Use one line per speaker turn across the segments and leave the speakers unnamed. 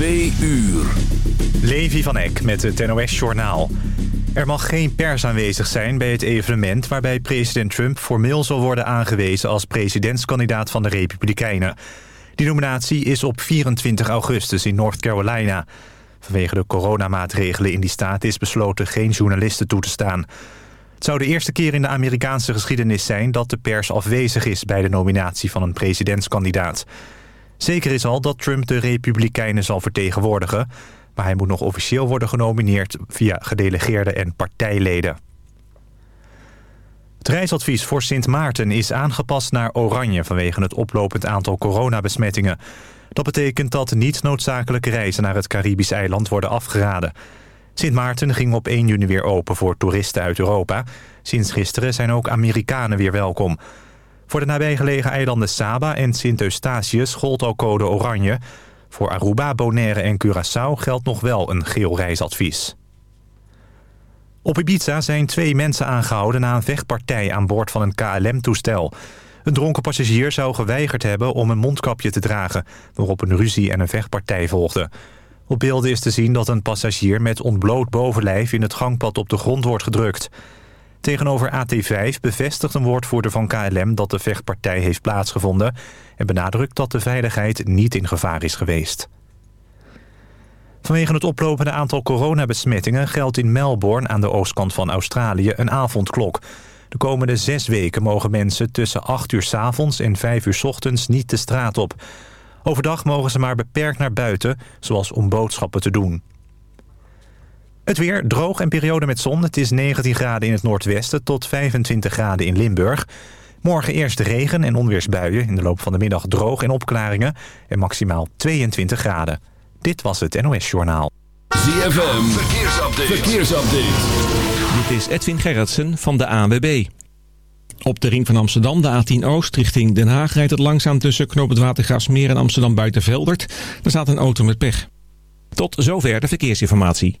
Twee uur.
Levi van Eck met het NOS-journaal. Er mag geen pers aanwezig zijn bij het evenement... waarbij president Trump formeel zal worden aangewezen... als presidentskandidaat van de Republikeinen. Die nominatie is op 24 augustus in North Carolina. Vanwege de coronamaatregelen in die staat is besloten... geen journalisten toe te staan. Het zou de eerste keer in de Amerikaanse geschiedenis zijn... dat de pers afwezig is bij de nominatie van een presidentskandidaat. Zeker is al dat Trump de Republikeinen zal vertegenwoordigen... maar hij moet nog officieel worden genomineerd via gedelegeerden en partijleden. Het reisadvies voor Sint Maarten is aangepast naar oranje... vanwege het oplopend aantal coronabesmettingen. Dat betekent dat niet noodzakelijke reizen naar het Caribisch eiland worden afgeraden. Sint Maarten ging op 1 juni weer open voor toeristen uit Europa. Sinds gisteren zijn ook Amerikanen weer welkom... Voor de nabijgelegen eilanden Saba en Sint Eustatius gold al code oranje. Voor Aruba, Bonaire en Curaçao geldt nog wel een geel reisadvies. Op Ibiza zijn twee mensen aangehouden na een vechtpartij aan boord van een KLM-toestel. Een dronken passagier zou geweigerd hebben om een mondkapje te dragen... waarop een ruzie en een vechtpartij volgden. Op beelden is te zien dat een passagier met ontbloot bovenlijf... in het gangpad op de grond wordt gedrukt. Tegenover AT5 bevestigt een woordvoerder van KLM dat de vechtpartij heeft plaatsgevonden... en benadrukt dat de veiligheid niet in gevaar is geweest. Vanwege het oplopende aantal coronabesmettingen geldt in Melbourne aan de oostkant van Australië een avondklok. De komende zes weken mogen mensen tussen 8 uur s avonds en 5 uur s ochtends niet de straat op. Overdag mogen ze maar beperkt naar buiten, zoals om boodschappen te doen. Het weer droog en periode met zon. Het is 19 graden in het noordwesten tot 25 graden in Limburg. Morgen eerst regen en onweersbuien. In de loop van de middag droog en opklaringen. En maximaal 22 graden. Dit was het NOS Journaal.
ZFM, verkeersupdate. verkeersupdate.
Dit is Edwin Gerritsen van de ANWB. Op de ring van Amsterdam, de A10 Oost, richting Den Haag... rijdt het langzaam tussen Knoop het Watergraafsmeer en Amsterdam Buitenveldert. Er staat een auto met pech. Tot zover de verkeersinformatie.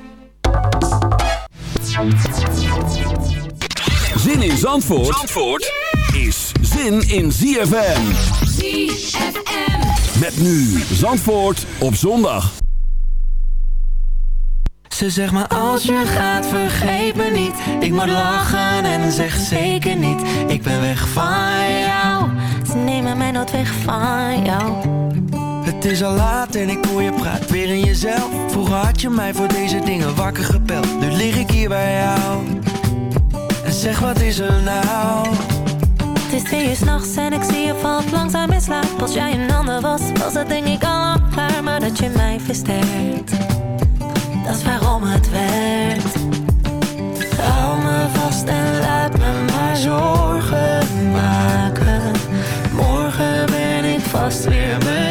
Zin in Zandvoort, Zandvoort is zin in ZFM.
ZFM.
Met nu Zandvoort op zondag.
Ze zegt maar als je gaat vergeet me niet Ik moet lachen en zeg zeker niet Ik ben weg van jou
Ze nemen mij nooit weg van jou
Het is al laat en ik hoor je praat weer in jezelf. Vroeger had je mij voor deze dingen wakker gebeld Nu lig ik hier bij jou. En zeg wat is er nou?
Het is twee uur s'nachts en ik zie je valt langzaam in slaap. Als jij een ander was, was het denk ik al Maar dat je mij versterkt Dat is waarom het werkt. Hou me vast en laat me maar zorgen maken. Morgen ben ik vast weer mezelf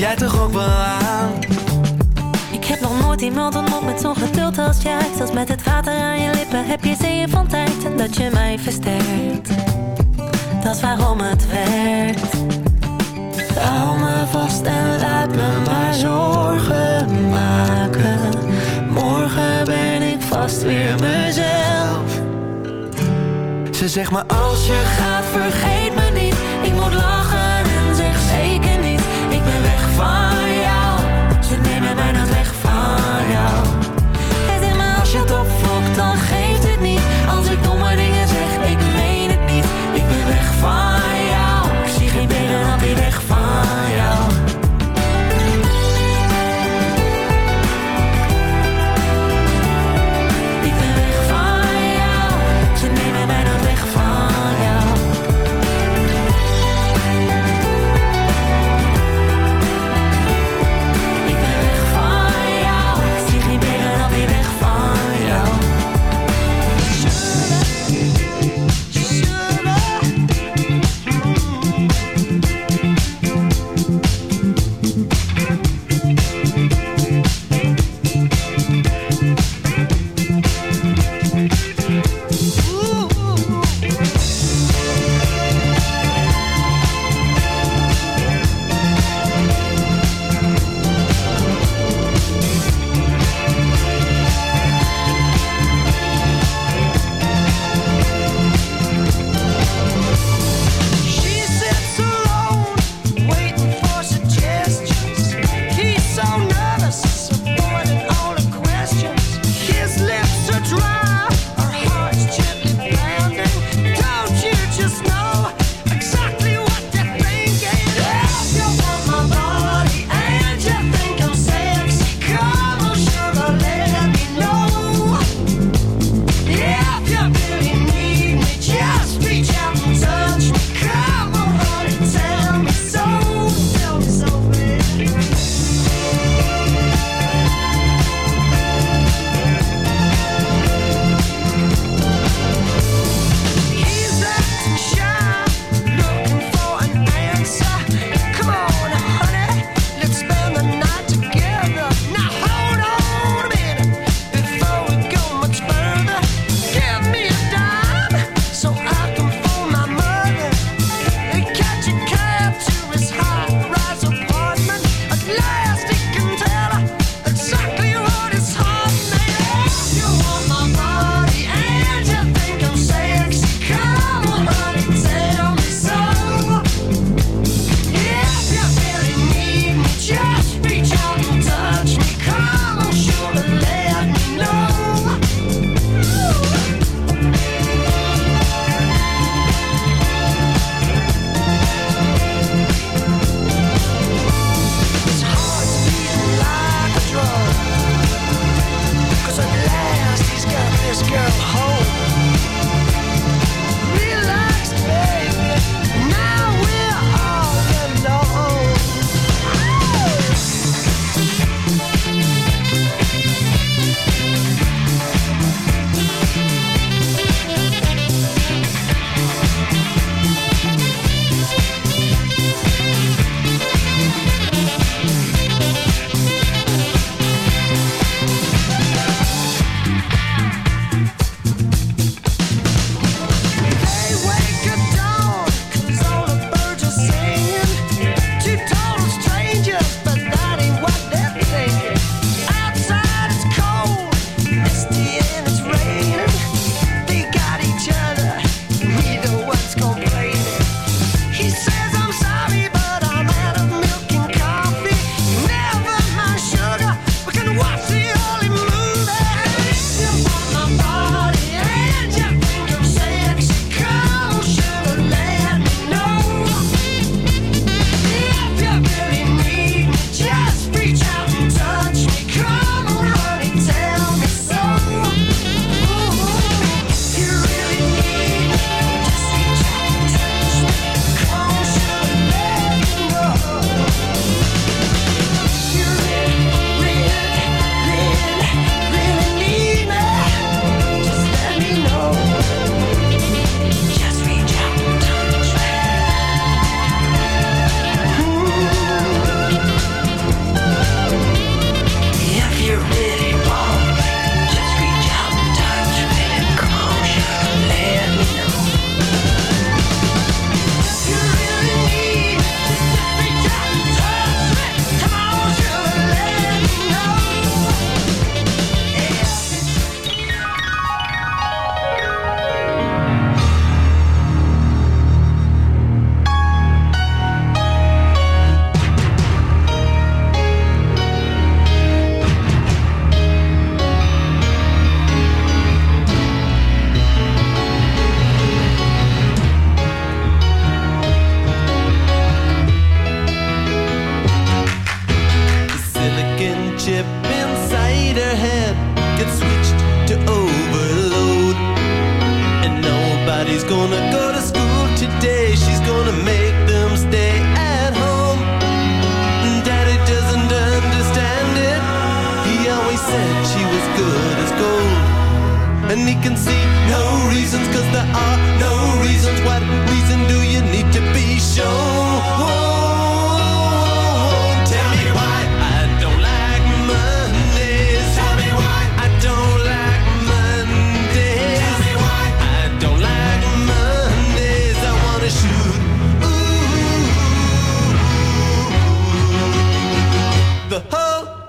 jij toch ook wel?
Ik heb nog nooit iemand ontmoet met zo'n geduld als jij. Zelfs met het water aan je lippen heb je zeeën van tijd. Dat je mij versterkt, dat is waarom het werkt.
Hou me vast en laat me maar zorgen maken. Morgen ben
ik
vast weer mezelf. Ze
zegt me
als je gaat vergeten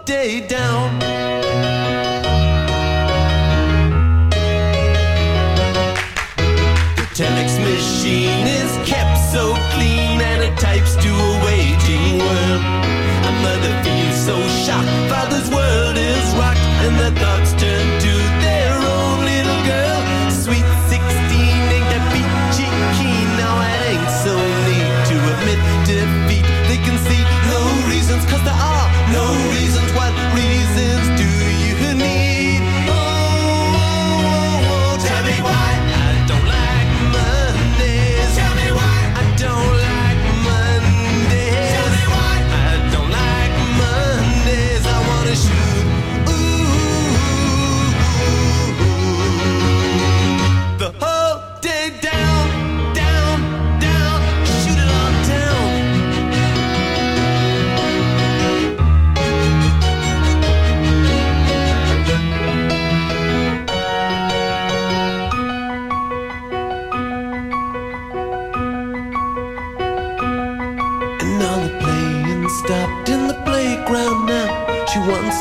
day down. The telex machine is.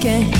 Okay.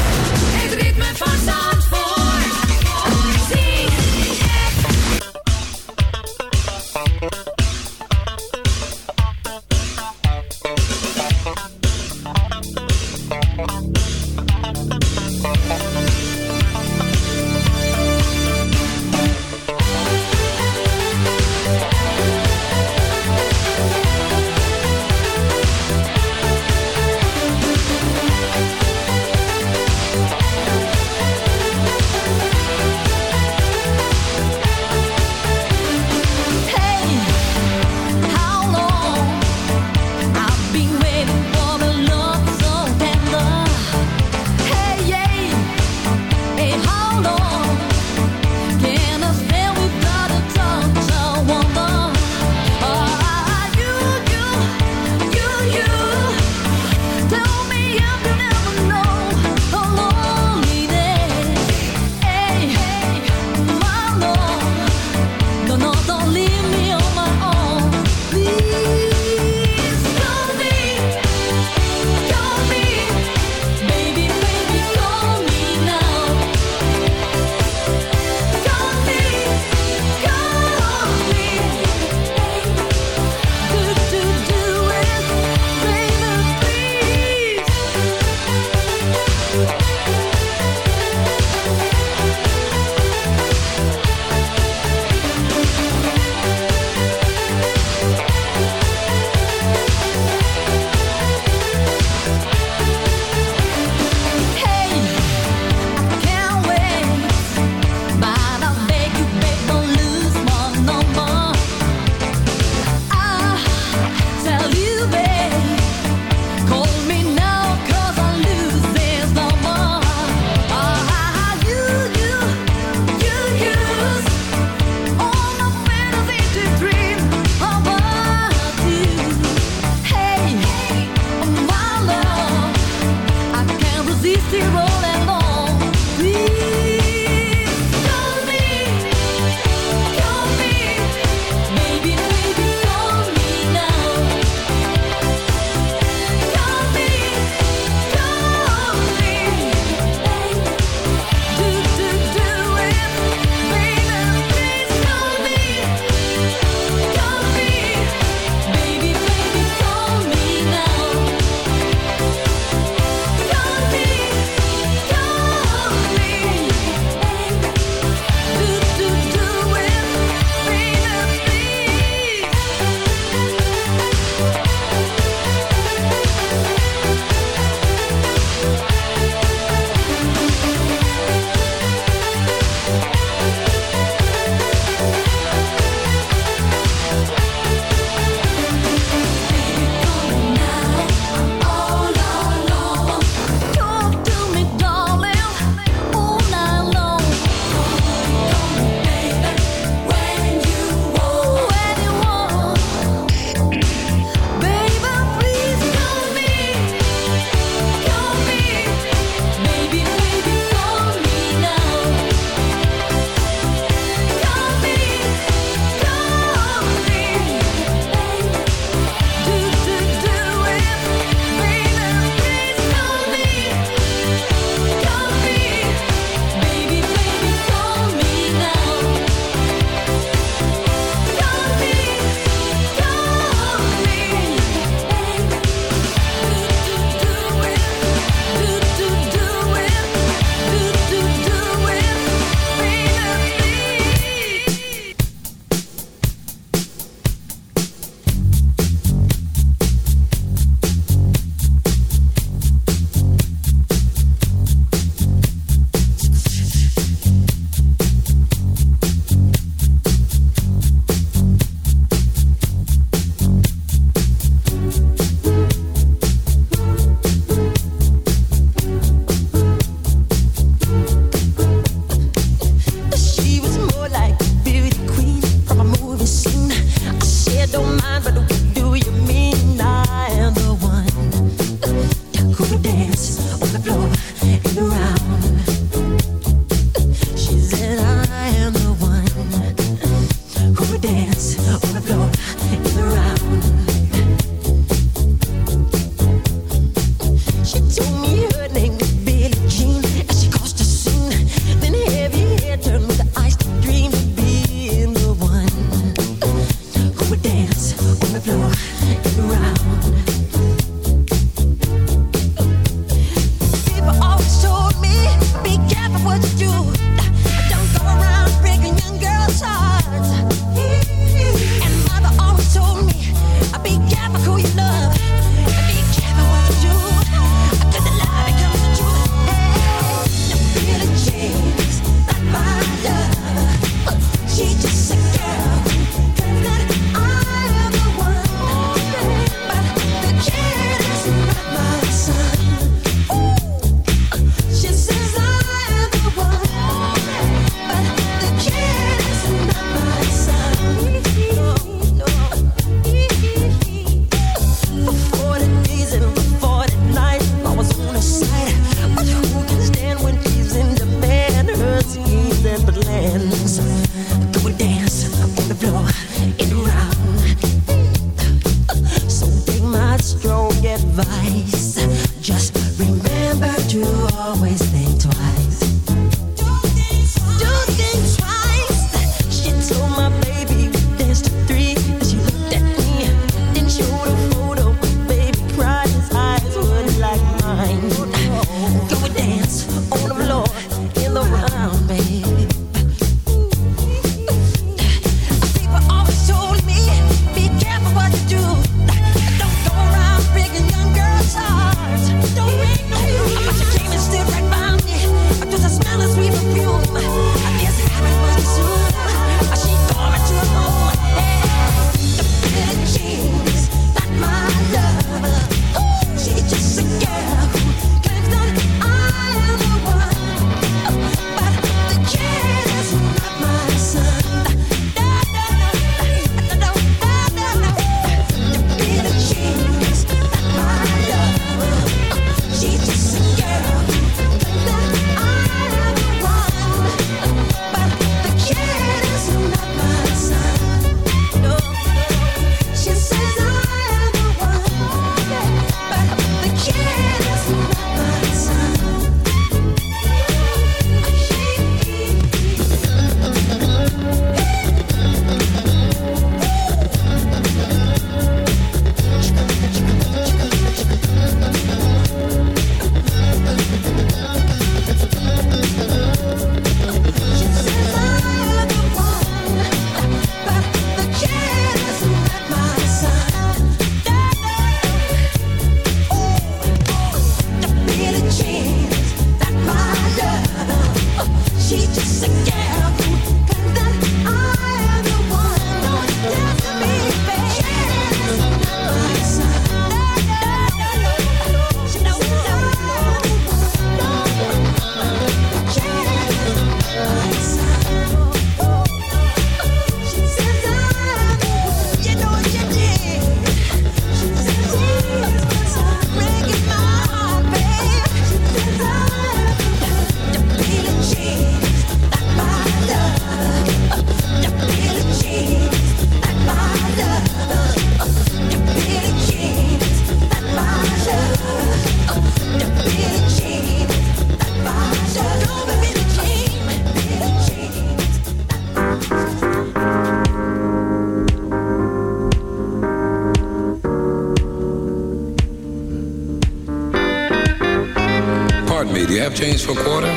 Change for quarter?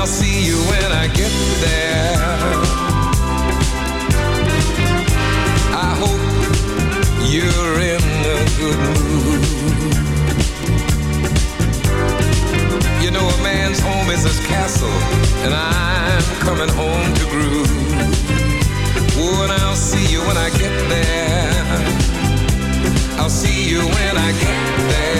I'll see you when I get there. I hope you're in mood. You know, a man's home is his castle, and I'm coming home to groove. Oh, and I'll see you when I get there. I'll see you when I get there.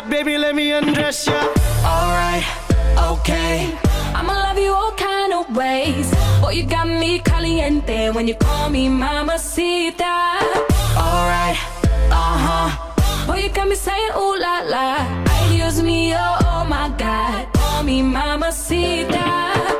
ya, baby, let me undress ya.
Alright, okay. I'ma love you all kind of ways. Boy, you got me caliente when you call me mamacita. Alright, uh huh. Boy, you got me saying ooh la la. Ay, Dios mío, oh, oh my God. Call me mamacita.